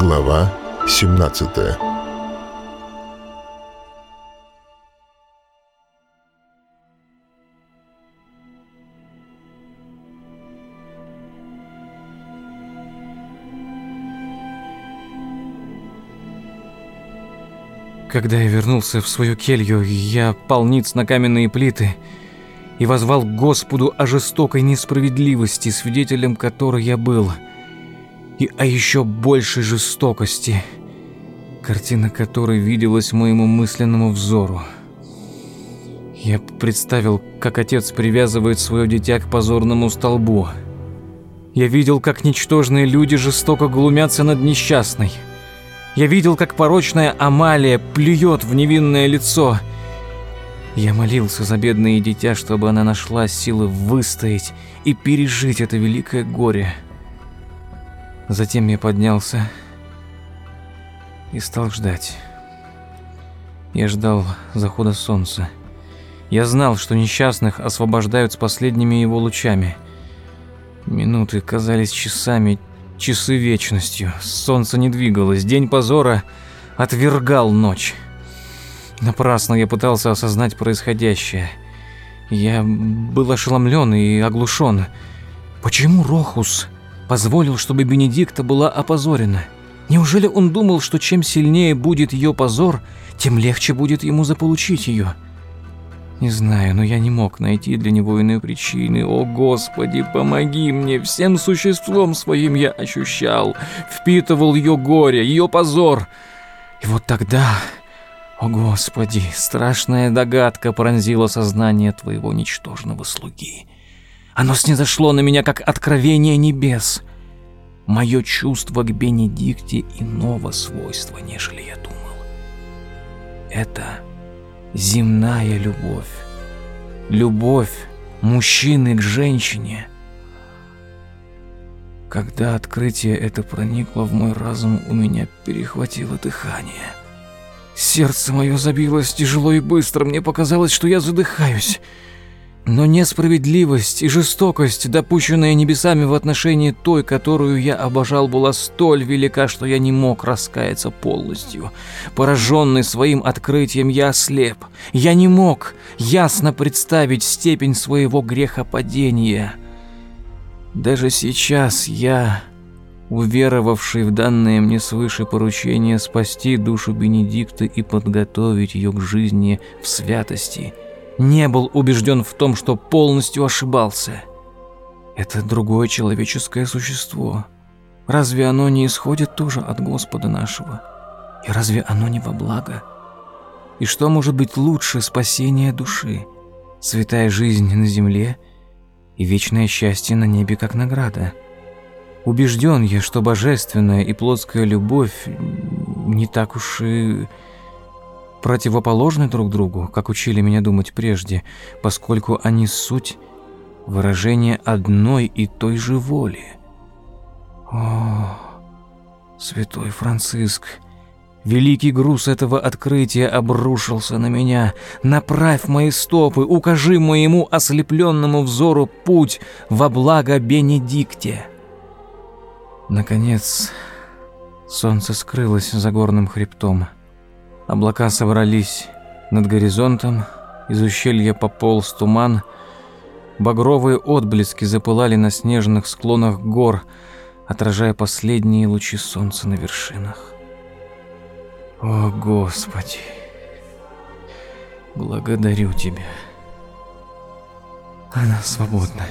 Глава 17 Когда я вернулся в свою келью, я пал на каменные плиты и возвал к Господу о жестокой несправедливости, свидетелем которой я был, и о еще большей жестокости, картина которой виделась моему мысленному взору. Я представил, как отец привязывает свое дитя к позорному столбу. Я видел, как ничтожные люди жестоко глумятся над несчастной – я видел, как порочная Амалия плюет в невинное лицо. Я молился за бедное дитя, чтобы она нашла силы выстоять и пережить это великое горе. Затем я поднялся и стал ждать. Я ждал захода солнца. Я знал, что несчастных освобождают с последними его лучами. Минуты казались часами, Часы вечностью. Солнце не двигалось. День позора отвергал ночь. Напрасно я пытался осознать происходящее. Я был ошеломлен и оглушен. Почему Рохус позволил, чтобы Бенедикта была опозорена? Неужели он думал, что чем сильнее будет ее позор, тем легче будет ему заполучить ее? Не знаю, но я не мог найти для него иной причины. О, Господи, помоги мне! Всем существом своим я ощущал, впитывал ее горе, ее позор. И вот тогда, о, Господи, страшная догадка пронзила сознание твоего ничтожного слуги. Оно снизошло на меня, как откровение небес. Мое чувство к Бенедикте иного свойства, нежели я думал. Это земная любовь. Любовь мужчины к женщине. Когда открытие это проникло в мой разум, у меня перехватило дыхание. Сердце мое забилось тяжело и быстро, мне показалось, что я задыхаюсь. Но несправедливость и жестокость, допущенная небесами в отношении той, которую я обожал, была столь велика, что я не мог раскаяться полностью. Пораженный своим открытием, я ослеп. Я не мог ясно представить степень своего грехопадения. Даже сейчас я, уверовавший в данное мне свыше поручение спасти душу Бенедикта и подготовить ее к жизни в святости – не был убежден в том, что полностью ошибался. Это другое человеческое существо. Разве оно не исходит тоже от Господа нашего? И разве оно не во благо? И что может быть лучше спасения души? Святая жизнь на земле и вечное счастье на небе как награда. Убежден я, что божественная и плотская любовь не так уж и противоположны друг другу, как учили меня думать прежде, поскольку они суть выражение одной и той же воли. О, святой Франциск, великий груз этого открытия обрушился на меня. Направь мои стопы, укажи моему ослепленному взору путь во благо Бенедикте. Наконец, солнце скрылось за горным хребтом. Облака собрались над горизонтом, из ущелья пополз туман, багровые отблески запылали на снежных склонах гор, отражая последние лучи солнца на вершинах. О, Господи! Благодарю Тебя. Она свободна.